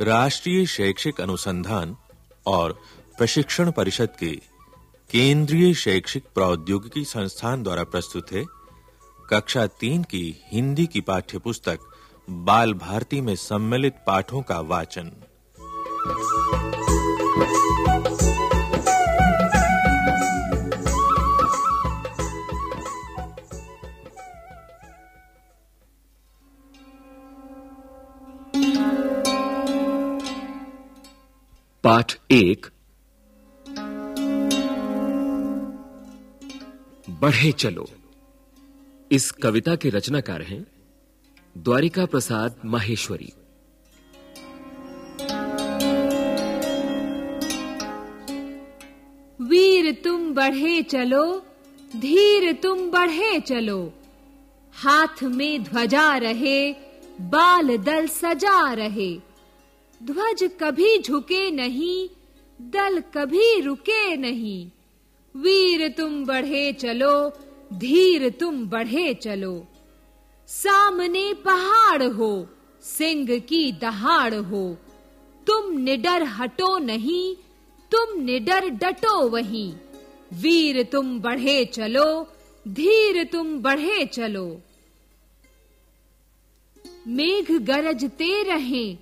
राष्ट्रीय शैक्षिक अनुसंधान और प्रशिक्षण परिषद के केंद्रीय शैक्षिक प्रौद्योगिकी संस्थान द्वारा प्रस्तुत है कक्षा 3 की हिंदी की पाठ्यपुस्तक बाल भारती में सम्मिलित पाठों का वाचन। पाठ एक। बढ़े चलो। इस कविता के रचनाकार हैं द्वारिका प्रसाद माहेश्वरी। बढ़े चलो, धीर तुम बढ़े चलो। हाथ में ध्वजा रहे, बाल दल सजा रहे। ध्वज कभी झुके नहीं, दल कभी रुके नहीं। वीर तुम बढ़े चलो, धीर तुम बढ़े चलो। सामने पहाड़ हो, सिंह की दहाड़ हो। तुम निडर हटो नहीं, तुम निडर डटो वहीं। वीर तुम बढ़े चलो, धीर तुम बढ़े चलो। मेघ गरजते रहे,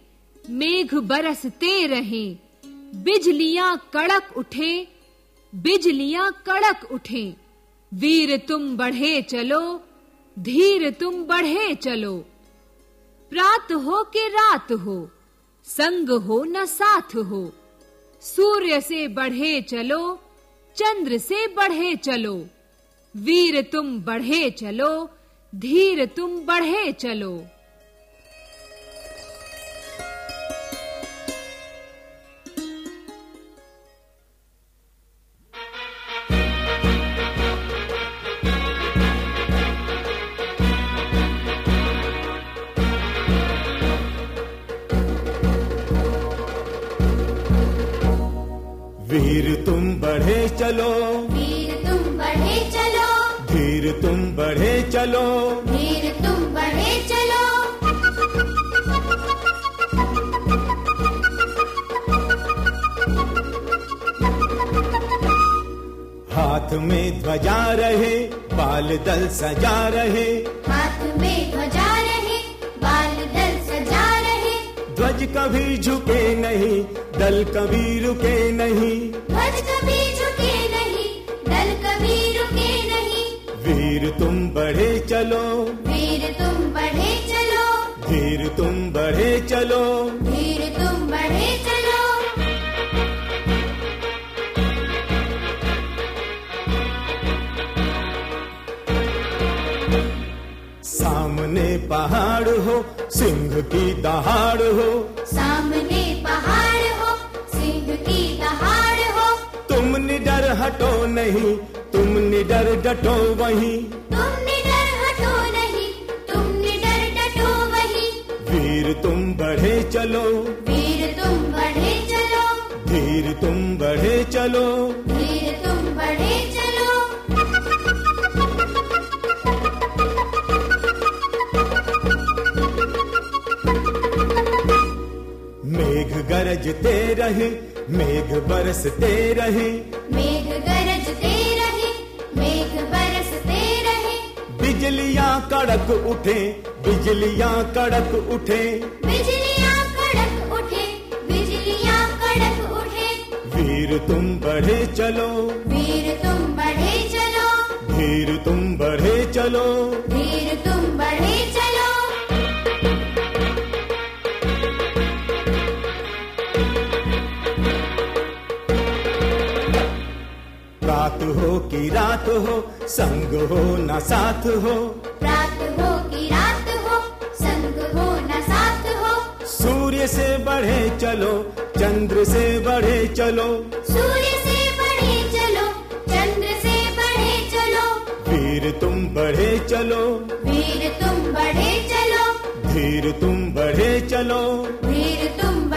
मेघ बरसते रहे, बिजलियाँ कड़क उठे, बिजलियाँ कड़क उठे। वीर तुम बढ़े चलो, धीर तुम बढ़े चलो। प्रात हो के रात हो, संग हो न साथ हो। सूर्य से बढ़े चलो चंद्र से बढ़े चलो। वीर तुम बढ़े चलो धीर तुम बढ़े चलो। तुम बढ़े चलो। वीर तुम बढ़े चलो। धीर तुम बढ़े चलो। वीर तुम बढ़े चलो। हाथ में ध्वजा रहे बाल दल सजा रहे। हाथ में ध्वजा रहे बाल दल सजा रहे। ध्वज कभी झुके नहीं दल कभी रुके नहीं। वीर तुम बढ़े चलो। वीर तुम बढ़े चलो। धीर तुम बढ़े चलो। वीर तुम बढ़े चलो। सामने पहाड़ हो सिंह की दहाड़ हो। सामने पहाड़ हो सिंह की दहाड़ हो। तुम निडर हटो नहीं तुम निडर डटो वहीं। तुम निडर हटो नहीं तुम निडर डटो वहीं। वीर तुम बढ़े चलो। वीर तुम बढ़े चलो। धीर तुम बढ़े चलो। वीर तुम बढ़े चलो। मेघ गरजते रहे मेघ बरसते रहे। मेघ कड़क उठे बिजलियाँ कड़क उठे। बिजलियाँ कड़क उठे बिजलियाँ कड़क उठे। वीर तुम बढ़े चलो। वीर तुम बढ़े चलो। वीर तुम बढ़े चलो। वीर तुम रात हो कि रात हो संग हो न साथ हो। रात हो कि रात हो संग हो न साथ हो। सूर्य से बढ़े चलो चंद्र से बढ़े चलो। सूर्य से बढ़े चलो चंद्र से बढ़े चलो। वीर तुम बढ़े चलो। वीर तुम बढ़े चलो। धीर तुम बढ़े चलो। वीर तुम